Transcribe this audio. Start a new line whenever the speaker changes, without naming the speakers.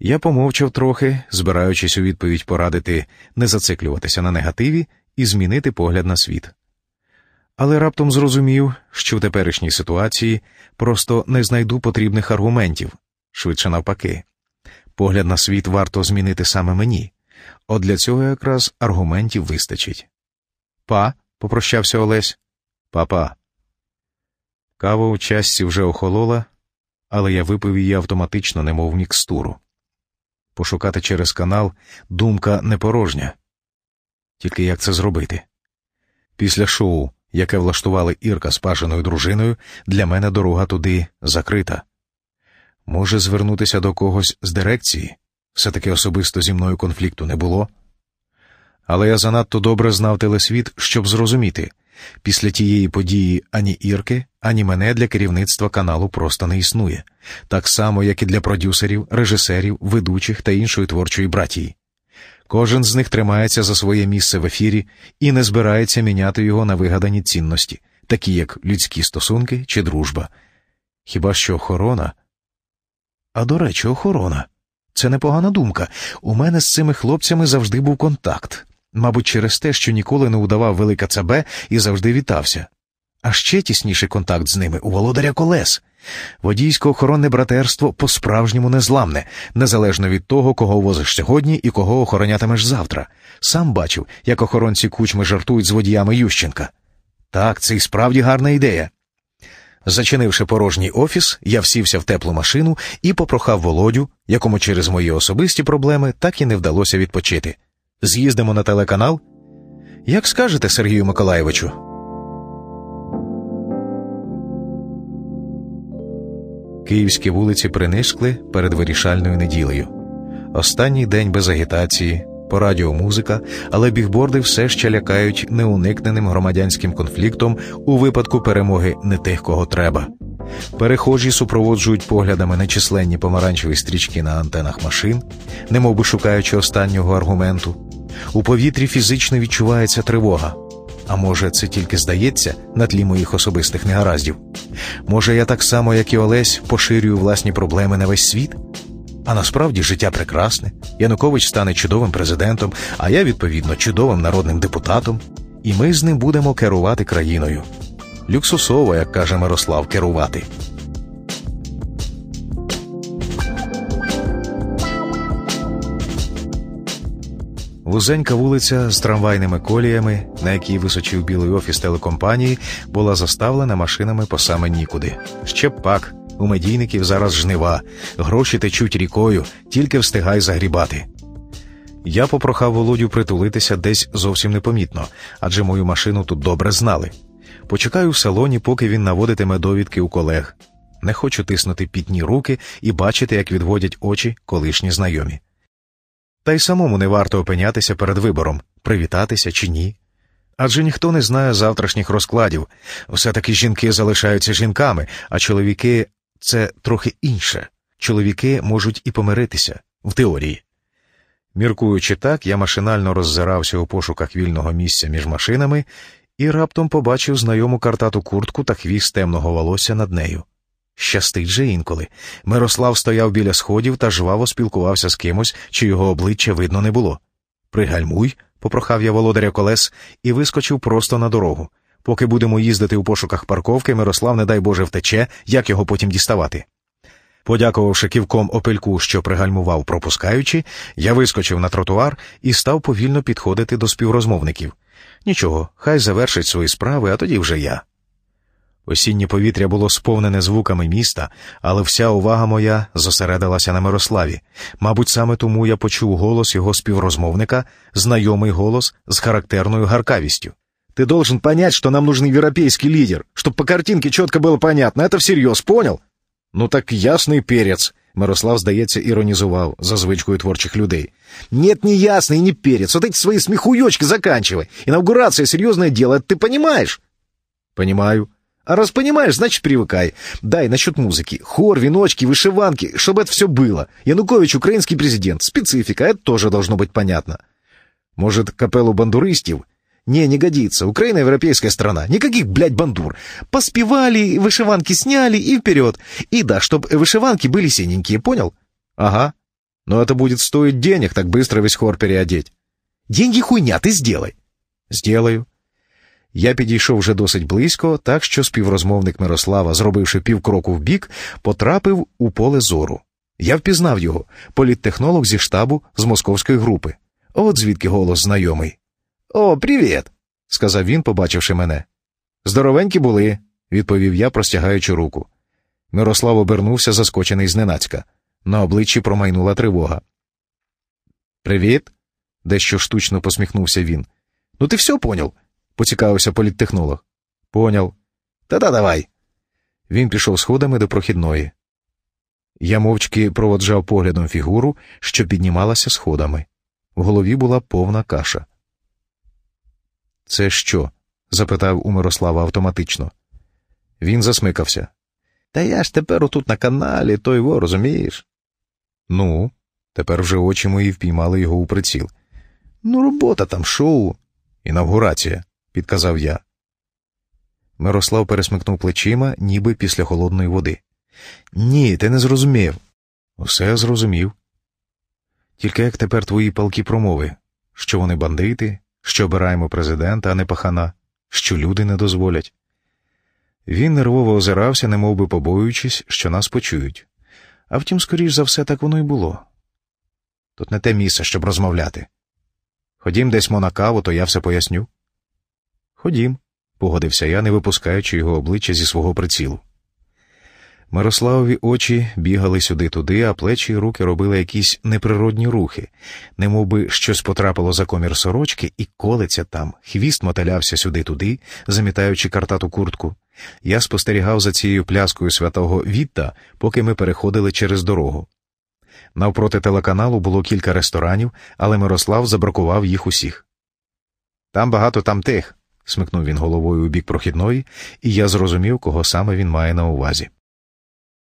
Я помовчав трохи, збираючись у відповідь порадити не зациклюватися на негативі і змінити погляд на світ. Але раптом зрозумів, що в теперішній ситуації просто не знайду потрібних аргументів, швидше навпаки. Погляд на світ варто змінити саме мені, от для цього якраз аргументів вистачить. Па, попрощався Олесь. Папа. Кава у часці вже охолола, але я випив її автоматично, немов мікстуру. Пошукати через канал думка не порожня. Тільки як це зробити? Після шоу, яке влаштували Ірка з паженою дружиною, для мене дорога туди закрита. Може, звернутися до когось з дирекції? Все таки особисто зі мною конфлікту не було. Але я занадто добре знав телесвіт, щоб зрозуміти після тієї події ані Ірки, ані мене для керівництва каналу просто не існує, так само, як і для продюсерів, режисерів, ведучих та іншої творчої братії. Кожен з них тримається за своє місце в ефірі і не збирається міняти його на вигадані цінності, такі як людські стосунки чи дружба. Хіба що охорона? А до речі, охорона. Це непогана думка. У мене з цими хлопцями завжди був контакт, мабуть, через те, що ніколи не удавав велика ЦБ і завжди вітався. А ще тісніший контакт з ними у володаря колес. Водійсько-охоронне братерство по-справжньому незламне, незалежно від того, кого возиш сьогодні і кого охоронятимеш завтра. Сам бачив, як охоронці кучми жартують з водіями Ющенка. Так, це і справді гарна ідея. Зачинивши порожній офіс, я всівся в теплу машину і попрохав володю, якому через мої особисті проблеми так і не вдалося відпочити. З'їздимо на телеканал? Як скажете, Сергію Миколаєвичу? Київські вулиці принишкли перед вирішальною неділею. Останній день без агітації, по радіо музика, але бігборди все ще лякають неуникненим громадянським конфліктом у випадку перемоги не тих, кого треба. Перехожі супроводжують поглядами нечисленні помаранчеві стрічки на антенах машин, немовби шукаючи останнього аргументу. У повітрі фізично відчувається тривога. А може, це тільки здається на тлі моїх особистих негараздів? Може, я так само, як і Олесь, поширюю власні проблеми на весь світ? А насправді життя прекрасне. Янукович стане чудовим президентом, а я, відповідно, чудовим народним депутатом, і ми з ним будемо керувати країною. Люксусово, як каже Мирослав, керувати. Вузенька вулиця з трамвайними коліями, на якій височив білий офіс телекомпанії, була заставлена машинами по саме нікуди. Ще пак, у медійників зараз жнива, гроші течуть рікою, тільки встигай загрібати. Я попрохав Володю притулитися десь зовсім непомітно, адже мою машину тут добре знали. Почекаю в салоні, поки він наводитиме довідки у колег. Не хочу тиснути пітні руки і бачити, як відводять очі колишні знайомі. Та й самому не варто опинятися перед вибором, привітатися чи ні. Адже ніхто не знає завтрашніх розкладів. Все таки жінки залишаються жінками, а чоловіки це трохи інше. Чоловіки можуть і помиритися в теорії. Міркуючи так, я машинально роззирався у пошуках вільного місця між машинами і раптом побачив знайому картату куртку та хвіст темного волосся над нею. Щастить же інколи. Мирослав стояв біля сходів та жваво спілкувався з кимось, чи його обличчя видно не було. Пригальмуй, попрохав я володаря колес і вискочив просто на дорогу. Поки будемо їздити у пошуках парковки, Мирослав, не дай Боже, втече, як його потім діставати. Подякувавши ківком опельку, що пригальмував, пропускаючи, я вискочив на тротуар і став повільно підходити до співрозмовників. Нічого, хай завершить свої справи, а тоді вже я. Осіннє повітря було сповнене звуками міста, але вся увага моя зосередилася на Мирославі. Мабуть, саме тому я почув голос його співрозмовника, знайомий голос з характерною гаркавістю.
Ты должен понять, что нам нужен европейский лидер, чтобы по картинке четко было понятно. Это всерьез, понял?
Ну так ясний перець. Мирослав, здається, іронізував за звичкою творчих людей.
Нет, не ясный и не перец. Вот эти свои смехуёчки заканчивай. Инаугурация — серьезное дело, это ты понимаешь?
Понимаю.
А раз понимаешь, значит, привыкай. Дай насчет музыки. Хор, веночки, вышиванки, чтобы это все было. Янукович — украинский президент. Специфика, это тоже должно быть понятно.
Может, капеллу бандуристів?
Не, не годится. Украина европейская страна. Никаких, блядь, бандур. Поспевали, вышиванки сняли и вперед. И да, чтоб вышиванки были синенькие, понял?
Ага.
Но это будет стоить денег так быстро весь хор переодеть. Деньги хуйня, ти сделай.
Сделаю. Я підійшов вже досить близько, так що співрозмовник Мирослава, зробивши півкроку вбік, потрапив у поле зору. Я впізнав його, політтехнолог зі штабу з московської групи. От звідки голос знайомий.
О, привіт,
сказав він, побачивши мене. Здоровенькі були, відповів я, простягаючи руку. Мирослав обернувся, заскочений зненацька. На обличчі промайнула тривога. Привіт, дещо штучно посміхнувся він. Ну, ти все поняв? поцікавився політтехнолог. Поняв.
Та-да давай.
Він пішов сходами до прохідної. Я мовчки проводжав поглядом фігуру, що піднімалася сходами. В голові була повна каша. Це що? запитав у Мирослава автоматично. Він засмикався.
Та я ж тепер отут на каналі, той во, розумієш?
Ну, тепер вже очі мої впіймали його у приціл.
Ну, робота там, шоу.
Інавгурація, підказав я. Мирослав пересмикнув плечима, ніби після холодної води.
Ні, ти не зрозумів.
Усе зрозумів. Тільки як тепер твої палки промови, що вони бандити, що обираємо президента, а не пахана, що люди не дозволять. Він нервово озирався, немов би побоюючись, що нас почують. А втім, скоріш за все, так воно й було. Тут не те місце, щоб розмовляти. Ходім десь мо на каву, то я все поясню. Ходім, погодився я, не випускаючи його обличчя зі свого прицілу. Мирославові очі бігали сюди-туди, а плечі й руки робили якісь неприродні рухи, немов би щось потрапило за комір сорочки і колиться там, хвіст моталявся сюди-туди, замітаючи картату куртку. Я спостерігав за цією пляскою святого Вітта, поки ми переходили через дорогу. Навпроти телеканалу було кілька ресторанів, але Мирослав забракував їх усіх. Там багато там тих, смикнув він головою у бік прохідної, і я зрозумів, кого саме він має на увазі.